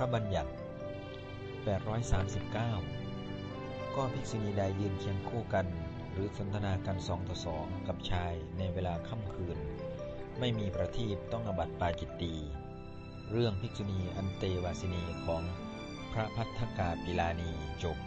พระบัญญัติ 839 ก็ภิกษุณีใดยืนเคียงคู่กัน หรือสนทนากันสองต่อสองกับชายในเวลาค่ำคืน ไม่มีประทีปต้องอบัติปาจิตตี เรื่องภิกษุณีอันเตวาสินีของพระพัฒกาปิลานีจบ